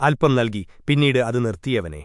അല്പം നൽകി പിന്നീട് അത് നിർത്തിയവനെ.